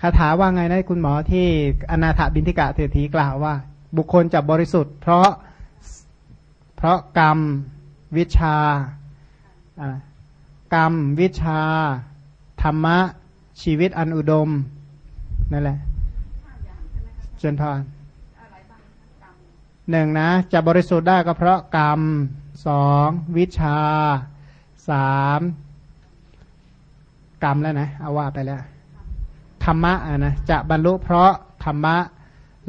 คาถาว่าไงนะคุณหมอที่อนาถบินทิกะเศรษฐีกล่าวว่า บุคคลจะบริสุทธิ์ เพราะเพราะกรรมวิชากรรมวิชา ธรรมะ ชีวิตอันอุดม นั่นแหละเจนพรหนึ่งนะ จะบริสุทธิ์ได้ก็เพราะกรรมสองวิชาสามกรรมแล้วนะ เอาว่าไปแล้ว ธรรมะนะจะบรรลุเพราะธรรมะ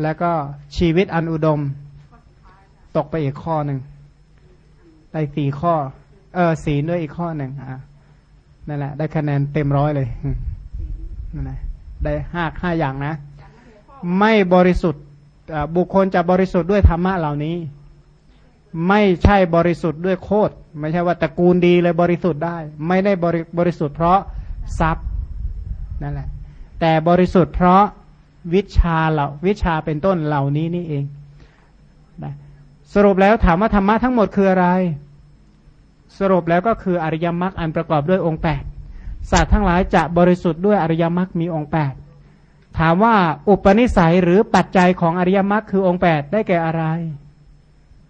แล้วก็ชีวิตอันอุดม ตกไปอีกข้อหนึ่งได้สี่ข้อ เออศีด้วยอีกข้อหนึ่งอะนั่นแหละ ได้คะแนนเต็มร้อยเลยนั่นแหละได้ห้าห้าอย่างนะ ไม่บริสุทธิ์บุคคลจะบริสุทธิ์ด้วยธรรมะเหล่านี้ ไม่ใช่บริสุทธิ์ด้วยโคตรไม่ใช่ว่าตระกูลดีเลยบริสุทธิ์ได้ ไม่ได้บริบริสุทธิ์เพราะทรัพย์นั่นแหละ แต่บริสุทธิ์เพราะวิชาเหล่าวิชาเป็นต้นเหล่านี้นี่เองนะสรุปแล้วถามว่าธรรมะทั้งหมดคืออะไร สรุปแล้วก็คืออริยมรรคอันประกอบด้วยองค์แปดสัตว์ทั้งหลายจะบริสุทธิ์ด้วยอริยมรรคมีองค์แปดถามว่าอุปนิสัยหรือปัจจัยของอริยมรรคคือองค์แปดได้แก่อะไร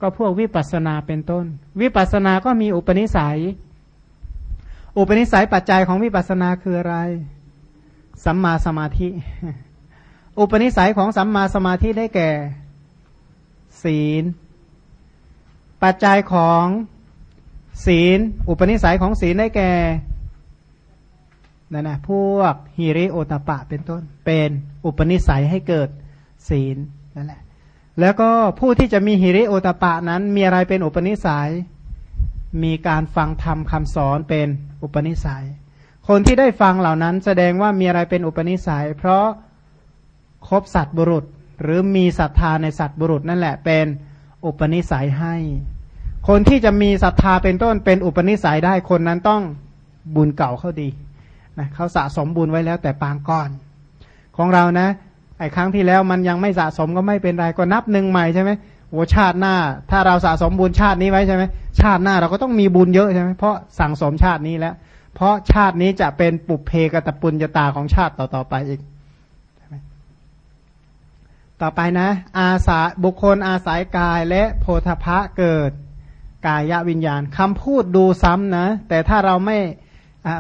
ก็พวกวิปัสสนาเป็นต้น วิปัสสนาก็มีอุปนิสัย อุปนิสัยปัจจัยของวิปัสสนาคืออะไร สัมมาสมาธิ อุปนิสัยของสัมมาสมาธิได้แก่ ศีล ปัจจัยของศีล อุปนิสัยของศีลได้แก่นั่นนะพวกฮิริโอตปะเป็นต้น เป็นอุปนิสัยให้เกิดศีลนั่นแหละแล้วก็ผู้ที่จะมีฮิริโอตปะนั้นมีอะไรเป็นอุปนิสัย มีการฟังธรรมคำสอนเป็นอุปนิสัย คนที่ได้ฟังเหล่านั้นแสดงว่ามีอะไรเป็นอุปนิสัย เพราะคบสัตว์บุรุษ หรือมีศรัทธาในสัตว์บุรุษนั่นแหละเป็นอุปนิสัยให้ คนที่จะมีศรัทธาเป็นต้นเป็นอุปนิสัยได้คนนั้นต้องบุญเก่าเขาดีนะเขาสะสมบุญไว้แล้วแต่ปางก้อน ของเรานะไอ้ครั้งที่แล้วมันยังไม่สะสมก็ไม่เป็นไรก็นับหนึ่งใหม่ใช่ไหมโอชาติหน้า ถ้าเราสะสมบุญชาตินี้ไว้ใช่ไหมชาติหน้าเราก็ต้องมีบุญเยอะใช่ไหมเพราะสั่งสมชาตินี้แล้ว เพราะชาตินี้จะเป็นปุเพกตปุญญาตาของชาติต่อๆไปอีก ต่อไปนะ อาสาบุคคลอาศัยกายและโพธพะเกิดกายวิญญาณคำพูดดูซ้ำนะ แต่ถ้าเราไม่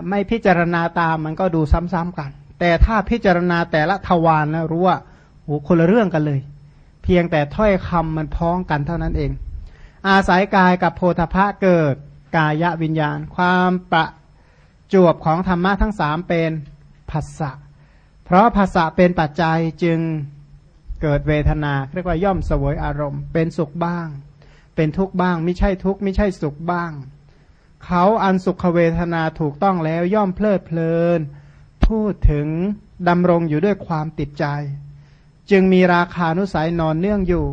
ไม่พิจารณาตามมันก็ดูซ้ำๆกัน แต่ถ้าพิจารณาแต่ละทวารแล้วรู้ว่าโอ้คนละเรื่องกันเลย เพียงแต่ถ้อยคำมันพ้องกันเท่านั้นเอง อาศัยกายกับโพธพะเกิด กายวิญญาณ ความประ จวบของธรรมะทั้งสามเป็นภาษะเพราะภาษะเป็นปัจจัยจึงเกิดเวทนาเรียกว่าย่อมสวยอารมณ์ เป็นสุขบ้าง เป็นทุกข์บ้าง ไม่ใช่ทุกข์ไม่ใช่สุขบ้าง เขาอันสุขเวทนาถูกต้องแล้วย่อมเพลิดเพลิน พูดถึงดำรงอยู่ด้วยความติดใจ จึงมีราคานุสัยนอนเนื่องอยู่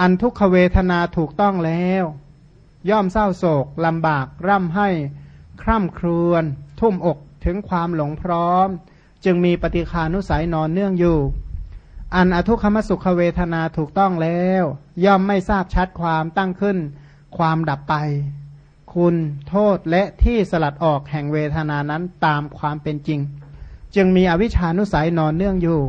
อันทุกขเวทนาถูกต้องแล้ว ย่อมเศร้าโศกลำบากร่ำให้ คร่ำครวญทุ่มอกถึงความหลงพร้อม จึงมีปฏิคานุสัยนอนเนื่องอยู่ อันอทุกขมสุขเวทนาถูกต้องแล้ว ย่อมไม่ทราบชัดความตั้งขึ้น ความดับไป คุณโทษและที่สลัดออกแห่งเวทนานั้นตามความเป็นจริง จึงมีอวิชานุสัยนอนเนื่องอยู่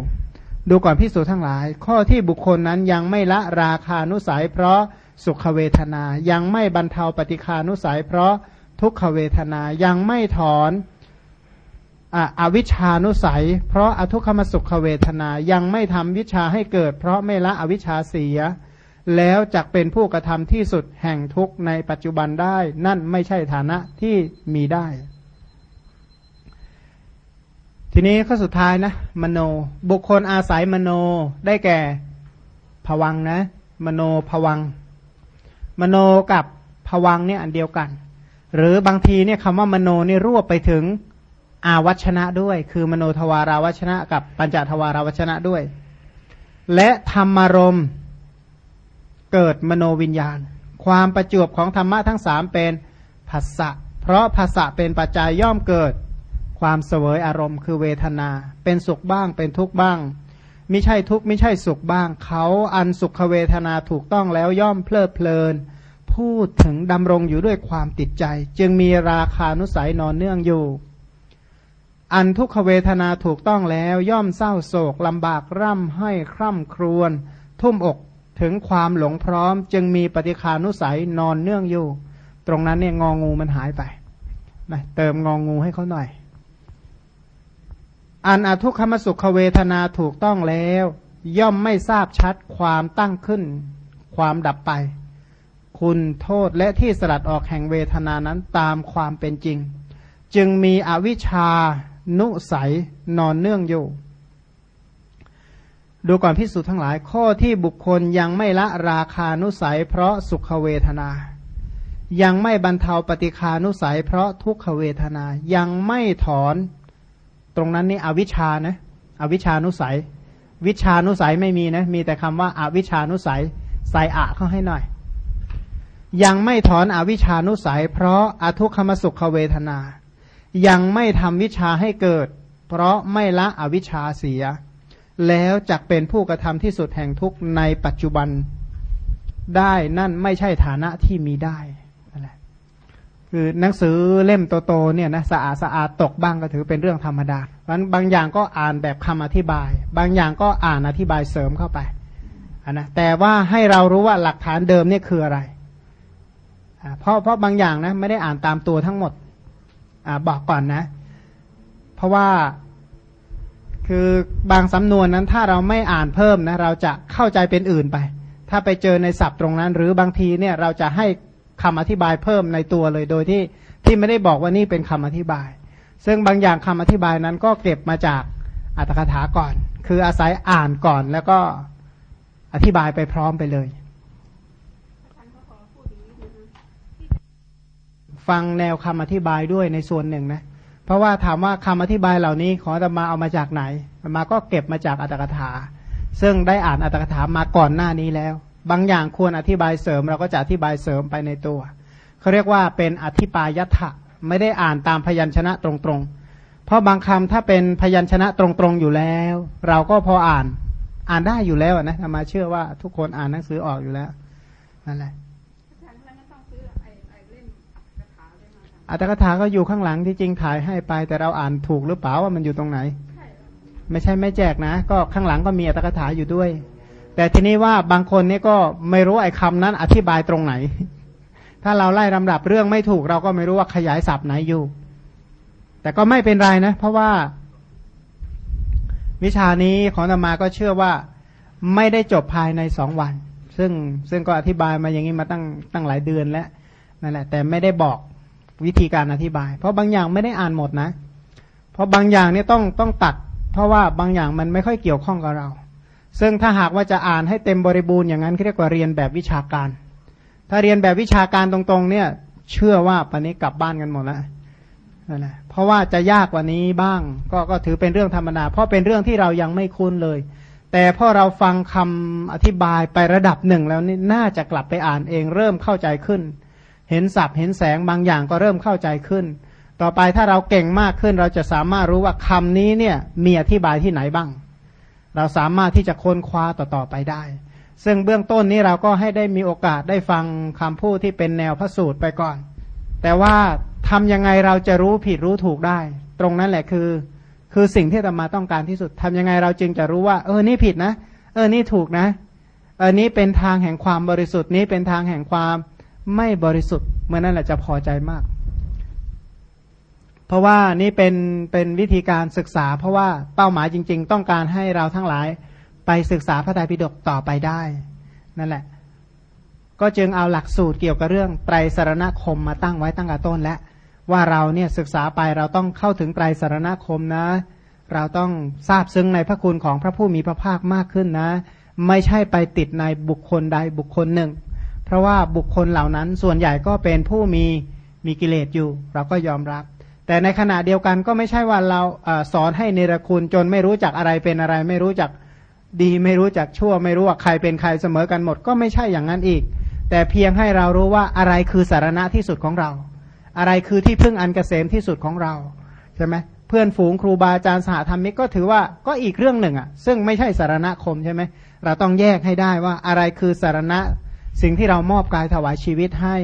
ดูก่อนพิสูจนทั้งหลาย ข้อที่บุคคลนั้นยังไม่ละราคานุสัย เพราะสุขเวทนายังไม่บรรเทาปฏิคานุสัย เพราะ ทุกขเวทนายังไม่ถอนอวิชานุสัย เพราะอทุกขมสุขเวทนายังไม่ทำวิชาให้เกิด เพราะไม่ละอวิชาเสีย แล้วจะเป็นผู้กระทำที่สุดแห่งทุกในปัจจุบันได้ นั่นไม่ใช่ฐานะที่มีได้ ทีนี้ข้อสุดท้ายนะ มโน บุคคลอาศัยมโนได้แก่ผวังนะ มโนผวัง มโนกับผวังเนี่ยอันเดียวกัน หรือบางทีเนี่ยคำว่ามโนนี่รวบไปถึงอาวัชนะด้วย คือมโนทวาราวัชนะกับปัญจทวาราวัชนะด้วย และธรรมารมณ์เกิดมโนวิญญาณ ความประจวบของธรรมะทั้งสามเป็นภาษะเพราะภาษะเป็นปัจจัยย่อมเกิดความเสวยอารมณ์ คือเวทนา เป็นสุขบ้างเป็นทุกข์บ้างไม่ใช่ทุกข์ไม่ใช่สุขบ้าง เขาอันสุขเวทนาถูกต้องแล้วย่อมเพลิดเพลิน พูดถึงดำรงอยู่ด้วยความติดใจ จึงมีราคานุสัยนอนเนื่องอยู่ อันทุกขเวทนาถูกต้องแล้วย่อมเศร้าโศกลำบากร่ำให้คร่ำครวญทุ่มอกถึงความหลงพร้อม จึงมีปฏิคานุสัยนอนเนื่องอยู่ ตรงนั้นเนี่ยงองูมันหายไปนะเติมงองูให้เขาหน่อย อันอทุกขมสุขเวทนาถูกต้องแล้ว ย่อมไม่ทราบชัดความตั้งขึ้น ความดับไป คุณโทษและที่สลัดออกแห่งเวทนานั้นตามความเป็นจริง จึงมีอวิชชานุสัยนอนเนื่องอยู่ ดูก่อนพิสูจน์ทั้งหลายข้อที่บุคคลยังไม่ละราคานุสัย เพราะสุขเวทนา ยังไม่บรรเทาปฏิคานุสัย เพราะทุกขเวทนา ยังไม่ถอนตรงนั้นนี่อวิชานะอวิชานุสัย วิชานุสัยไม่มีนะ มีแต่คำว่าอาวิชานุสัยใส่อะเข้าให้หน่อย ยังไม่ถอนอวิชานุสัย เพราะอทุกขมสุขเวทนา ยังไม่ทำวิชาให้เกิด เพราะไม่ละอวิชาเสีย แล้วจักเป็นผู้กระทำที่สุดแห่งทุกในปัจจุบันได้นั่นไม่ใช่ฐานะที่มีได้นั่นแหละคือหนังสือเล่มโตๆเนี่ยนะสะอาดสะอาดตกบ้างก็ถือเป็นเรื่องธรรมดาเพราะบางอย่างก็อ่านแบบคำอธิบาย บางอย่างก็อ่านอธิบายเสริมเข้าไปนะแต่ว่าให้เรารู้ว่าหลักฐานเดิมเนี่ยคืออะไร เพราะเพราะบางอย่างนะไม่ได้อ่านตามตัวทั้งหมดอบอกก่อนนะ เพราะว่าคือบางสำนวนนั้นถ้าเราไม่อ่านเพิ่มนะ เราจะเข้าใจเป็นอื่นไป ถ้าไปเจอในศัพท์ตรงนั้น หรือบางทีเนี่ยเราจะให้คำอธิบายเพิ่มในตัวเลยโดยที่ที่ไม่ได้บอกว่านี่เป็นคำอธิบาย ซึ่งบางอย่างคำอธิบายนั้นก็เก็บมาจากอัตถกถาก่อน คืออาศัยอ่านก่อนแล้วก็อธิบายไปพร้อมไปเลย ฟังแนวคำอธิบายด้วยในส่วนหนึ่งนะ เพราะว่าถามว่าคำอธิบายเหล่านี้ขอจะมาเอามาจากไหนมาก็เก็บมาจากอัตถกถา ซึ่งได้อ่านอัตถกถามาก่อนหน้านี้แล้ว บางอย่างควรอธิบายเสริม เราก็จะอธิบายเสริมไปในตัวเขาเรียกว่าเป็นอธิปายัตถะไม่ได้อ่านตามพยัญชนะตรงๆ เพราะบางคำถ้าเป็นพยัญชนะตรงๆอยู่แล้ว เราก็พออ่านอ่านได้อยู่แล้วนะมาเชื่อว่าทุกคนอ่านหนังสือออกอยู่แล้วนั่นแหละ อัตถกถาก็อยู่ข้างหลังที่จริงถ่ายให้ไป แต่เราอ่านถูกหรือเปล่าว่ามันอยู่ตรงไหน ไม่ใช่ไม่แจกนะ ก็ข้างหลังก็มีอัตถกถาอยู่ด้วย แต่ทีนี้ว่าบางคนนี่ก็ไม่รู้ไอ้คานั้นอธิบายตรงไหน ถ้าเราไล่ลำดับเรื่องไม่ถูก เราก็ไม่รู้ว่าขยายศัพท์ไหนอยู่ แต่ก็ไม่เป็นไรนะ เพราะว่า วิชานี้ของธรรมาก็เชื่อว่าไม่ได้จบภายในสองวัน ซึ่งซึ่งก็อธิบายมาอย่างนี้มาตั้งตั้งหลายเดือนแล้วนั่นแหละ แต่ไม่ได้บอก วิธีการอธิบาย เพราะบางอย่างไม่ได้อ่านหมดนะ เพราะบางอย่างเนี่ยต้องต้องตัด เพราะว่าบางอย่างมันไม่ค่อยเกี่ยวข้องกับเรา ซึ่งถ้าหากว่าจะอ่านให้เต็มบริบูรณ์อย่างนั้นเรียกว่าเรียนแบบวิชาการ ถ้าเรียนแบบวิชาการตรงๆ เนี่ย เชื่อว่าปันนี้กลับบ้านกันหมดแล้วนั่นแหละเพราะว่าจะยากกว่านี้บ้าง ก็ก็ถือเป็นเรื่องธรรมดาเพราะเป็นเรื่องที่เรายังไม่คุ้นเลย แต่พอเราฟังคำอธิบายไประดับหนึ่งแล้วนี่น่าจะกลับไปอ่านเองเริ่มเข้าใจขึ้น เห็นสับเห็นแสงบางอย่างก็เริ่มเข้าใจขึ้น ต่อไปถ้าเราเก่งมากขึ้น เราจะสามารถรู้ว่าคำนี้เนี่ยมีอธิบายที่ไหนบ้าง เราสามารถที่จะค้นคว้าต่อๆไปได้ ซึ่งเบื้องต้นนี้เราก็ให้ได้มีโอกาสได้ฟังคำพูดที่เป็นแนวพระสูตรไปก่อน แต่ว่าทำยังไงเราจะรู้ผิดรู้ถูกได้ ตรงนั้นแหละคือ คือสิ่งที่ธรรมาต้องการที่สุดทำยังไงเราจึงจะรู้ว่า เออนี่ผิดนะ เออนี่ถูกนะเออนี้เป็นทางแห่งความบริสุทธิ์นี้เป็นทางแห่งความ ไม่บริสุทธิ์เมื่อนั้นแหละจะพอใจมาก เพราะว่านี่เป็นเป็นวิธีการศึกษา เพราะว่าเป้าหมายจริง ๆ ต้องการให้เราทั้งหลายไปศึกษาพระไตรปิฎกต่อไปได้ นั่นแหละ ก็จึงเอาหลักสูตรเกี่ยวกับเรื่องไตรสารณคมมาตั้งไว้ตั้งแต่ต้นแล้วว่าเราเนี่ยศึกษาไปเราต้องเข้าถึงไตรสารณคมนะ เราต้องทราบซึ้งในพระคุณของพระผู้มีพระภาคมากขึ้นนะ ไม่ใช่ไปติดในบุคคลใดบุคคลหนึ่ง เพราะว่าบุคคลเหล่านั้นส่วนใหญ่ก็เป็นผู้มีมีกิเลสอยู่ เราก็ยอมรับ แต่ในขณะเดียวกันก็ไม่ใช่ว่าเราอสอนให้เนรคุณจนไม่รู้จักอะไรเป็นอะไร ไม่รู้จักดีไม่รู้จักชั่ว ไม่รู้ว่าใครเป็นใครเสมอกันหมด ก็ไม่ใช่อย่างนั้นอีก แต่เพียงให้เรารู้ว่าอะไรคือสารณะที่สุดของเรา อะไรคือที่พึ่งอันเกษมที่สุดของเราใช่ไหมเพื่อนฝูงครูบาอาจารย์สหธรรมิกก็ถือว่าก็อีกเรื่องหนึ่งอะซึ่งไม่ใช่สารณคมใช่ไหมเราต้องแยกให้ได้ว่าอะไรคือสารณะ สิ่งที่เรามอบกายถวายชีวิตให้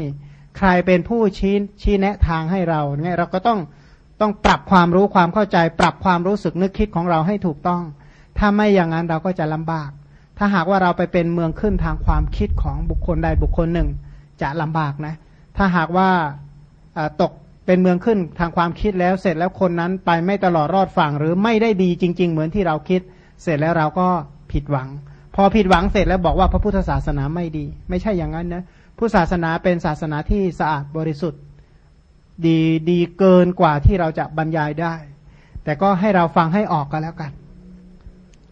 ใครเป็นผู้ชี้ชี้แนะทางให้เราเนี่ยเราก็ต้องต้องปรับความรู้ความเข้าใจ ปรับความรู้สึกนึกคิดของเราให้ถูกต้อง ถ้าไม่อย่างนั้นเราก็จะลำบาก ถ้าหากว่าเราไปเป็นเมืองขึ้นทางความคิดของบุคคลใดบุคคลหนึ่ง จะลำบากนะ ถ้าหากว่าตกเป็นเมืองขึ้นทางความคิดแล้วเสร็จแล้วคนนั้นไปไม่ตลอดรอดฝั่งหรือไม่ได้ดีจริง ๆ เหมือนที่เราคิด เสร็จแล้วเราก็ผิดหวัง พอผิดหวังเสร็จแล้วบอกว่าพระพุทธศาสนาไม่ดี ไม่ใช่อย่างนั้นนะผู้ศาสนาเป็นศาสนาที่สะอาดบริสุทธิ์ ดีดีเกินกว่าที่เราจะบรรยายได้ แต่ก็ให้เราฟังให้ออกกันแล้วกัน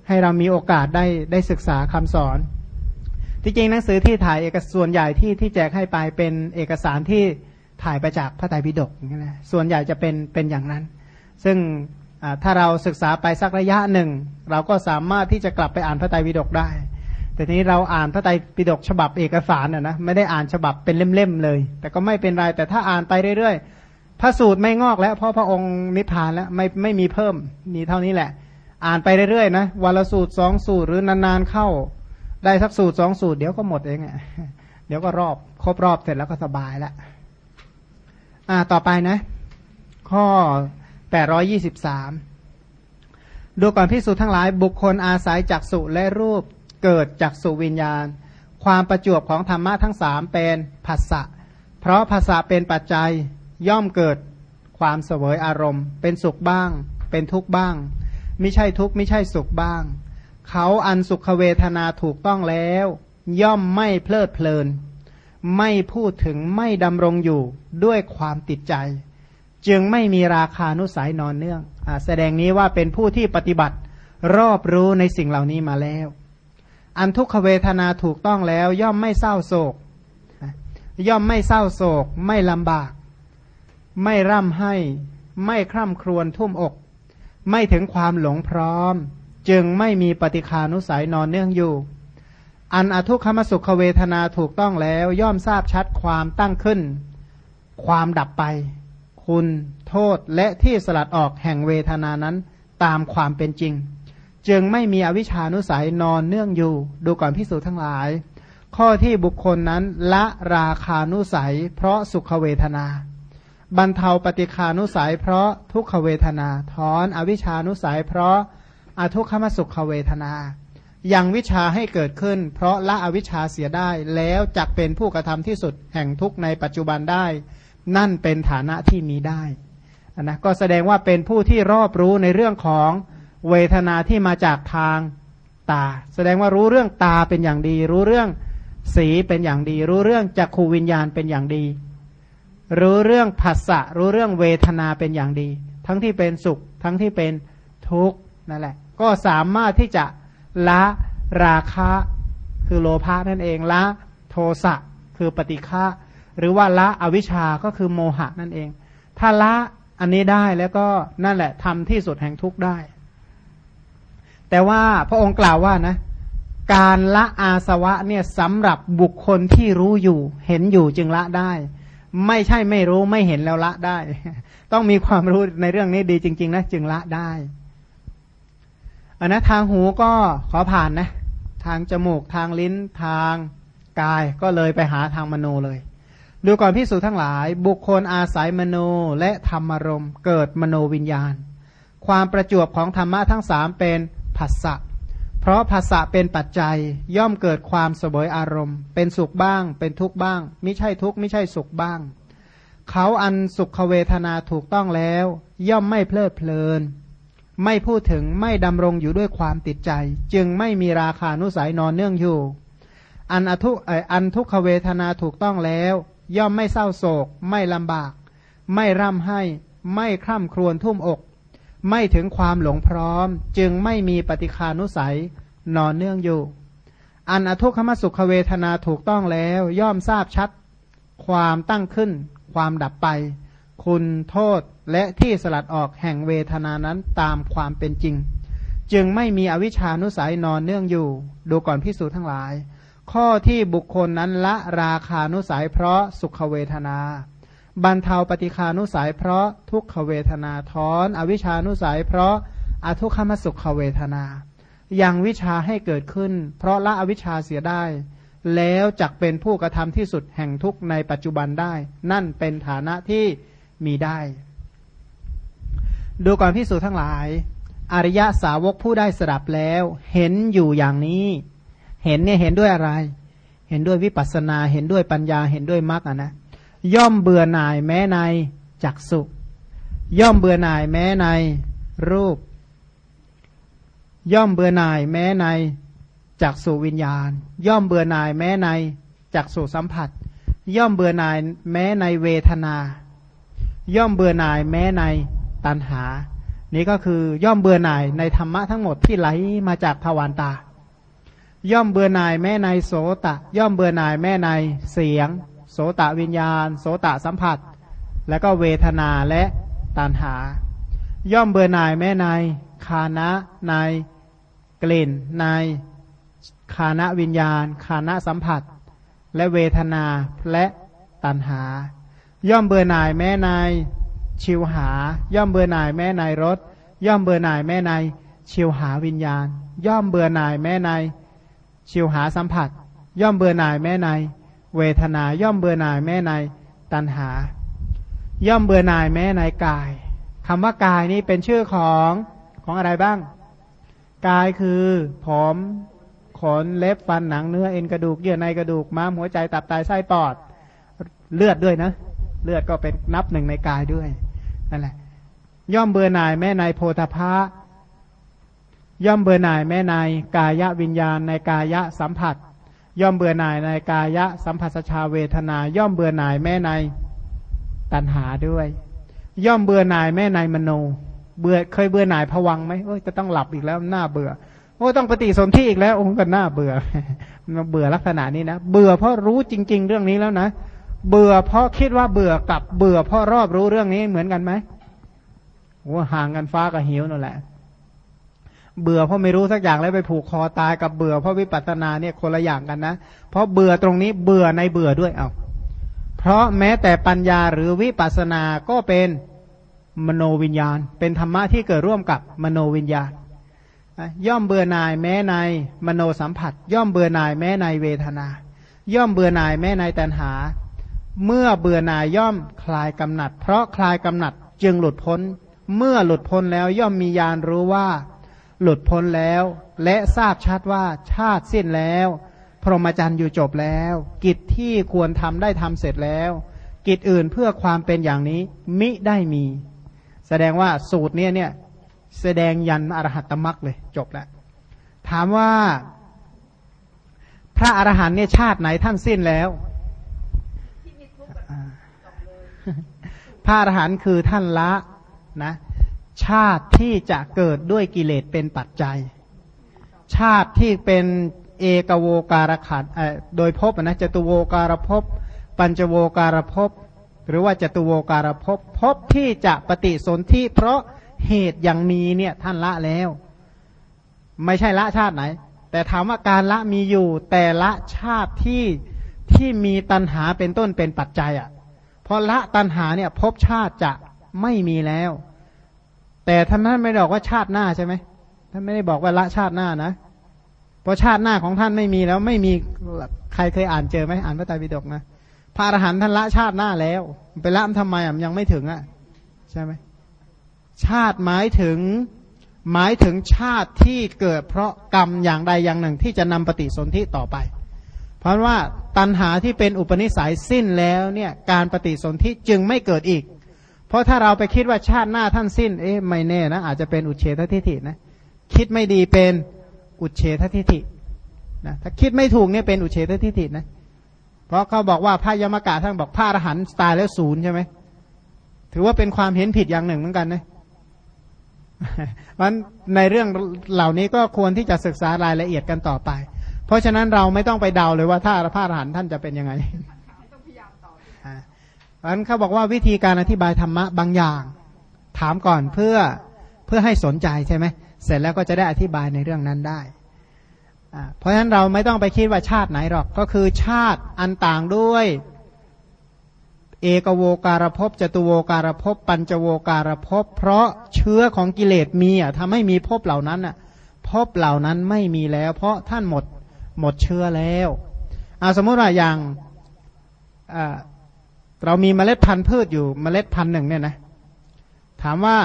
ให้เรามีโอกาสได้ได้ศึกษาคำสอน ที่จริงหนังสือที่ถ่ายเอกส่วนใหญ่ที่ที่แจกให้ไปเป็นเอกสารที่ถ่ายไปจากพระไตรปิฎกนะส่วนใหญ่จะเป็นเป็นอย่างนั้น ซึ่ง ถ้าเราศึกษาไปสักระยะหนึ่ง เราก็สามารถที่จะกลับไปอ่านพระไตรปิฎกได้ แต่นี้เราอ่านพระไตรปิฎกฉบับเอกสารนะนะไม่ได้อ่านฉบับเป็นเล่มๆเลย แต่ก็ไม่เป็นไรแต่ถ้าอ่านไปเรื่อยๆพระสูตรไม่งอกแล้วเพราะพระองค์นิพพานแล้วไม่ไม่มีเพิ่มมีเท่านี้แหละ อ่านไปเรื่อยๆนะวันละสูตรสองสูตรหรือนานๆเข้า ได้สักสูตรสองสูตรเดี๋ยวก็หมดเองอะเดี๋ยวก็รอบครบรอบเสร็จแล้วก็สบายแล้วอ่าต่อไปนะ ข้อ แปดร้อยี่สิบสามดูก่อนพิสูจน์ทั้งหลายบุคคลอาศัยจักสุและรูปเกิดจากสุวิญญาณ ความประจวบของธรรมะทั้งสามเป็นภาษะเพราะภาษาเป็นปัจจัยย่อมเกิดความเสวยอารมณ์ เป็นสุขบ้าง เป็นทุกข์บ้างไม่ใช่ทุกข์ไม่ใช่สุขบ้าง เขาอันสุขเวทนาถูกต้องแล้ว ย่อมไม่เพลิดเพลิน ไม่พูดถึงไม่ดำรงอยู่ด้วยความติดใจ จึงไม่มีราคานุสัยนอนเนื่องอแสดงนี้ว่าเป็นผู้ที่ปฏิบัติรอบรู้ในสิ่งเหล่านี้มาแล้ว อันทุกขเวทนาถูกต้องแล้ว ย่อมไม่เศร้าโศก ย่อมไม่เศร้าโศก ไม่ลำบาก ไม่ร่ำให้ ไม่คร่ำครวญทุ่มอก ไม่ถึงความหลงพร้อม จึงไม่มีปฏิคานุสัยนอนเนื่องอยู่ อันอทุกขมสุขเวทนาถูกต้องแล้ว ย่อมทราบชัดความตั้งขึ้น ความดับไป คุณโทษและที่สลัดออกแห่งเวทนานั้นตามความเป็นจริง จึงไม่มีอวิชานุสัยนอนเนื่องอยู่ ดูก่อนพิสูจน์ทั้งหลาย ข้อที่บุคคลนั้นละราคานุสัย เพราะสุขเวทนา บรรเทาปฏิคานุสัย เพราะทุกขเวทนาถอนอวิชานุสัย เพราะอทุกขมสุขเวทนายังวิชาให้เกิดขึ้น เพราะละอวิชาเสียได้แล้วจักเป็นผู้กระทำที่สุดแห่งทุกในปัจจุบันได้ นั่นเป็นฐานะที่มีได้นะก็แสดงว่าเป็นผู้ที่รอบรู้ในเรื่องของเวทนาที่มาจากทางตา แสดงว่ารู้เรื่องตาเป็นอย่างดี รู้เรื่องสีเป็นอย่างดี รู้เรื่องจักขูวิญญาณเป็นอย่างดี รู้เรื่องผัสสะรู้เรื่องเวทนาเป็นอย่างดี ทั้งที่เป็นสุข ทั้งที่เป็นทุกข์นั่นแหละ ก็สามารถที่จะละราคะคือโลภะนั่นเองละโทสะคือปฏิฆะ หรือว่าละอวิชาก็คือโมหะนั่นเอง ถ้าละอันนี้ได้แล้วก็นั่นแหละทำที่สุดแห่งทุกข์ได้ แต่ว่าพระองค์กล่าวว่านะ การละอาสวะเนี่ยสำหรับบุคคลที่รู้อยู่ เห็นอยู่จึงละได้ ไม่ใช่ไม่รู้ไม่เห็นแล้วละได้ ต้องมีความรู้ในเรื่องนี้ดีจริง ๆ นะ จึงละได้อันนะทางหูก็ขอผ่านนะ ทางจมูกทางลิ้นทางกายก็เลยไปหาทางมโนเลย ดูก่อนพิสูจทั้งหลาย บุคคลอาศัยมโนและธรรมารมเกิดมโนวิญญาณ ความประจวบของธรรมะทั้งสามเป็นผัสสะเพราะภาษะเป็นปัจจัยย่อมเกิดความสบยอารมณ์ เป็นสุขบ้าง เป็นทุกข์บ้างไม่ใช่ทุกข์ไม่ใช่สุขบ้าง เขาอันสุขเวทนาถูกต้องแล้ว ย่อมไม่เพลิดเพลิน ไม่พูดถึงไม่ดำรงอยู่ด้วยความติดใจ จึงไม่มีราคานุสัยนอนเนื่องอยู่ อันอทุอันทุกขเวทนาถูกต้องแล้ว ย่อมไม่เศร้าโศก ไม่ลำบาก ไม่ร่ำให้ ไม่คร่ำครวญทุ่มอก ไม่ถึงความหลงพร้อม จึงไม่มีปฏิคานุสัยนอนเนื่องอยู่ อันอทุกขมสุขเวทนาถูกต้องแล้ว ย่อมทราบชัด ความตั้งขึ้น ความดับไป คุณโทษและที่สลัดออกแห่งเวทนานั้นตามความเป็นจริง จึงไม่มีอวิชานุสัยนอนเนื่องอยู่ ดูก่อนพิสูจน์ทั้งหลาย ข้อที่บุคคลนั้นละราคานุสัยเพราะสุขเวทนาบรรเทาปฏิคานุสัยเพราะทุกขเวทนาถอนอวิชานุสัยเพราะอทุกขมสุขเวทนายังวิชาให้เกิดขึ้น เพราะละอวิชาเสียได้ แล้วจักเป็นผู้กระทำที่สุดแห่งทุกในปัจจุบันได้ นั่นเป็นฐานะที่มีได้ ดูก่อนพิสูจน์ทั้งหลาย อริยสาวกผู้ได้สดับแล้ว เห็นอยู่อย่างนี้ เห็นเนี่ยเห็นด้วยอะไร เห็นด้วยวิปัสนา เห็นด้วยปัญญา เห็นด้วยมรรคนะ ย่อมเบื่อหน่ายแม้ในจักสุย่อมเบื่อหน่ายแม้ในรูป ย่อมเบื่อหน่ายแม้ในจักสุวิญญาณ ย่อมเบื่อหน่ายแม้ในจักสุสัมผัส ย่อมเบื่อหน่ายแม้ในเวทนา ย่อมเบื่อหน่ายแม้ในตัณหา นี่ก็คือย่อมเบื่อหน่ายในธรรมะทั้งหมดที่ไหลมาจากทวารตา ย่อมเบื่อหน่ายแม้ในโสตะ ย่อมเบื่อหน่ายแม้ในเสียง โสตะวิญญาณ โสตะสัมผัส แล้วก็เวทนาและตัณหา ย่อมเบื่อหน่ายแม้ในคานะในกลิ่นในคานะวิญญาณคานะสัมผัส และเวทนาและตัณหา ย่อมเบื่อหน่ายแม้ในชิวหา ย่อมเบื่อหน่ายแม้ในรสย่อมเบื่อหน่ายแม้ในชิวหาวิญญาณ ย่อมเบื่อหน่ายแม้ใน ชิวหาสัมผัส ย่อมเบื่อหน่ายแม้ใน เวทนาย่อมเบื่อหน่ายแม้ในตัณหา ย่อมเบื่อหน่ายแม้ในกายคำว่ากายนี้เป็นชื่อของของอะไรบ้าง กายคือผมขนเล็บฟันหนังเนื้อเอ็นกระดูกเยื่อในกระดูกม้ามหัวใจตับไตไส้ปอด เลือดด้วยนะ เลือดก็เป็นนับหนึ่งในกายด้วยนั่นแหละย่อมเบื่อหน่ายแม่ในโพธพะ ย่อมเบื่อหน่ายแม่ในกายวิญญาณในกายสัมผัส ย่อมเบื่อหน่ายในกายสัมผัสชาเวทนา ย่อมเบื่อหน่ายแม่ในตัณหาด้วย ย่อมเบื่อหน่ายแม่ในมโน เบื่อเคยเบื่อหน่ายผวังไหมโอ้ยจะต้องหลับอีกแล้วหน้าเบื่อโอ้ต้องปฏิสนธิอีกแล้วโอ้ก็น่าเบื่อมาเบื่อลักษณะนี้นะเบื่อเพราะรู้จริง ๆ เรื่องนี้แล้วนะเบื่อเพราะคิดว่าเบื่อกับเบื่อเพราะรอบรู้เรื่องนี้เหมือนกันไหมโอ้ห่างกันฟ้ากับหิวนั่นแหละ เบื่อเพราะไม่รู้สักอย่างแล้วไปผูกคอตายกับเบื่อเพราะวิปัสสนาเนี่ยคนละอย่างกันนะ เพราะเบื่อตรงนี้เบื่อในเบื่อด้วยเอาเพราะแม้แต่ปัญญาหรือวิปัสสนาก็เป็นมโนวิญญาณ เป็นธรรมะที่เกิดร่วมกับมโนวิญญาณย่อมเบื่อหน่ายแม้ในมโนสัมผัส ย่อมเบื่อหน่ายแม้ในเวทนา ย่อมเบื่อหน่ายแม้ในตัณหา เมื่อเบื่อหน่ายย่อมคลายกำหนัด เพราะคลายกำหนัดจึงหลุดพ้น เมื่อหลุดพ้นแล้วย่อมมียานรู้ว่า หลุดพ้นแล้ว และทราบชัดว่าชาติสิ้นแล้ว พรหมจรรย์อยู่จบแล้ว กิจที่ควรทำได้ทำเสร็จแล้ว กิจอื่นเพื่อความเป็นอย่างนี้มิได้มี แสดงว่าสูตรนี้เนี่ยแสดงยันอรหัตตมรักเลยจบแล้วถามว่า พระอรหันต์เนี่ยชาติไหนท่านสิ้นแล้วพระอรหันต์คือท่านละนะ ชาติที่จะเกิดด้วยกิเลสเป็นปัจจัย ชาติที่เป็นเอกโวการขันโดยภพนะจตุโวการภพปัญจโวการภพหรือว่าจตุโวการภพภพที่จะปฏิสนธิเพราะเหตุอย่างมีเนี่ยท่านละแล้ว ไม่ใช่ละชาติไหน แต่ถามว่าการละมีอยู่ แต่ละชาติที่ที่มีตัณหาเป็นต้นเป็นปัจจัยอะ่ะเพราะละตัณหาเนี่ยพบชาติจะไม่มีแล้ว แต่ท่านนั้นไม่บอกว่าชาติหน้าใช่ไหมท่านไม่ได้บอกว่าละชาติหน้านะเพราะชาติหน้าของท่านไม่มีแล้วไม่มีใครเคยอ่านเจอไหมอ่านพระไตรปิฎกนะพระอรหันต์ท่านละชาติหน้าแล้ว ไปละทำไมอะยังไม่ถึงอะใช่ไหมชาติหมายถึงหมายถึงชาติที่เกิดเพราะกรรมอย่างใดอย่างหนึ่งที่จะนำปฏิสนธิต่อไป เพราะว่าตัณหาที่เป็นอุปนิสัยสิ้นแล้วเนี่ยการปฏิสนธิจึงไม่เกิดอีก เพราะถ้าเราไปคิดว่าชาติหน้าท่านสิ้น เอ๊ะไม่แน่นะ อาจจะเป็นอุเฉททิฏฐินะ คิดไม่ดีเป็นอุเฉททิฏฐินะถ้าคิดไม่ถูกเนี่ยเป็นอุเฉททิฏฐินะ เพราะเขาบอกว่าพระยมกะท่านบอกพระอรหันต์ตายแล้วศูนย์ใช่ไหมถือว่าเป็นความเห็นผิดอย่างหนึ่งเหมือนกันนะมันในเรื่องเหล่านี้ก็ควรที่จะศึกษารายละเอียดกันต่อไป เพราะฉะนั้นเราไม่ต้องไปเดาเลยว่าถ้าพระอรหันต์ท่านจะเป็นยังไง เพราะนั้นเขาบอกว่าวิธีการอธิบายธรรมะบางอย่าง ถามก่อนเพื่อเพื่อให้สนใจใช่ไหมเสร็จแล้วก็จะได้อธิบายในเรื่องนั้นได้เพราะฉะนั้นเราไม่ต้องไปคิดว่าชาติไหนหรอกก็คือชาติอันต่างด้วย เอกโวการภพจตุโวการภพปัญจโวการภพเพราะเชื้อของกิเลสมีอะทำให้มีภพเหล่านั้นอะภพเหล่านั้นไม่มีแล้ว เพราะท่านหมดหมดเชื้อแล้วเอาสมมติว่าอย่าง เรามีเมล็ดพันธุ์พืชอยู่เมล็ดพันธุ์หนึ่งเนี่ยนะ ถามว่า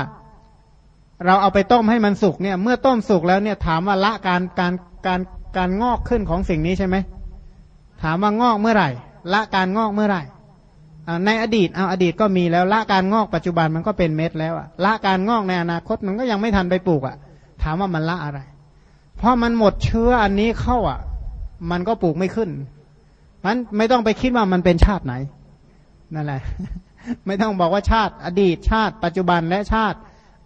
เราเอาไปต้มให้มันสุกเนี่ย เมื่อต้มสุกแล้วเนี่ย ถามว่าละการการการการงอกขึ้นของสิ่งนี้ใช่ไหมถามว่างอกเมื่อไหร่ ละการงอกเมื่อไหร่ในอดีตเอาอดีตก็มีแล้วละการงอกปัจจุบันมันก็เป็นเม็ดแล้วอะละการงอกในอนาคตมันก็ยังไม่ทันไปปลูกอะถามว่ามันละอะไร เพราะมันหมดเชื้ออันนี้เข้าอะมันก็ปลูกไม่ขึ้นมันไม่ต้องไปคิดว่ามันเป็นชาติไหน นั่นแหละ ไม่ต้องบอกว่าชาติ อดีตชาติ ปัจจุบันและชาติ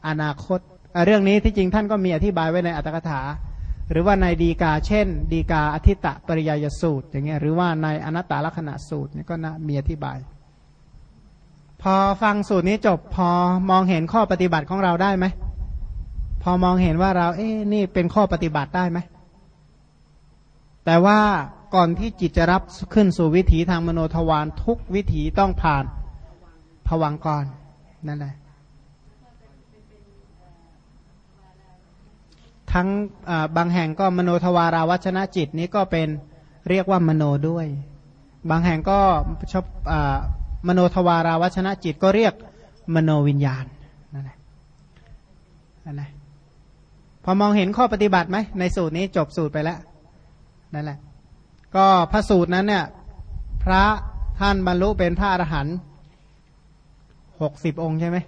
อนาคต เรื่องนี้ที่จริงท่านก็มีอธิบายไว้ในอัตถกถา หรือว่าในดีกา เช่น ดีกาอธิตะปริยยสูตร อย่างเงี้ยหรือว่าในอนัตตลักษณะสูตรนี่ก็นะมีอธิบาย พอฟังสูตรนี้จบพอมองเห็นข้อปฏิบัติของเราได้ไหมพอมองเห็นว่าเรา เอ๊นี่เป็นข้อปฏิบัติได้ไหม แต่ว่าก่อนที่จิตจะรับขึ้นสู่วิถีทางมโนทวารทุกวิถีต้องผ่านผวังก่อนนั่นแหละทั้งบางแห่งก็มโนทวาราวัชนะจิตนี้ก็เป็นเรียกว่ามโนด้วย บางแห่งก็ชอบมโนทวาราวัชนะจิตก็เรียกมโนวิญญาณนั่นแหละนั่นแหละพอมองเห็นข้อปฏิบัติไหมในสูตรนี้จบสูตรไปแล้ว นั่นแหละ ก็พระสูตรนั้นเนี่ย พระท่านบรรลุเป็นพระอรหันต์หกสิบองค์ใช่ไหม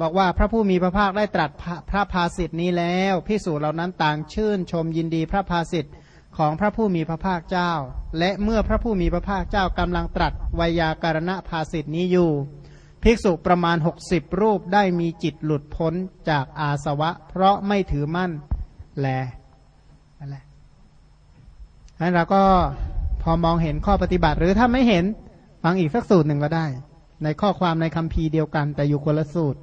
บอกว่าพระผู้มีพระภาคได้ตรัสพระภาสิทธินี้แล้วพิสูจน์เหล่านั้นต่างชื่นชมยินดีพระภาสิทธิ์ของพระผู้มีพระภาคเจ้า และเมื่อพระผู้มีพระภาคเจ้ากำลังตรัสวยาการณภาสิทธินี้อยู่ ภิกษุประมาณหกสิบรูปได้มีจิตหลุดพ้นจากอาสวะ เพราะไม่ถือมั่นแลอะไร นั้นเราก็พอมองเห็นข้อปฏิบัติ หรือถ้าไม่เห็นฟังอีกสักสูตรหนึ่งก็ได้ ในข้อความในคัมภีร์เดียวกัน แต่อยู่คนละสูตร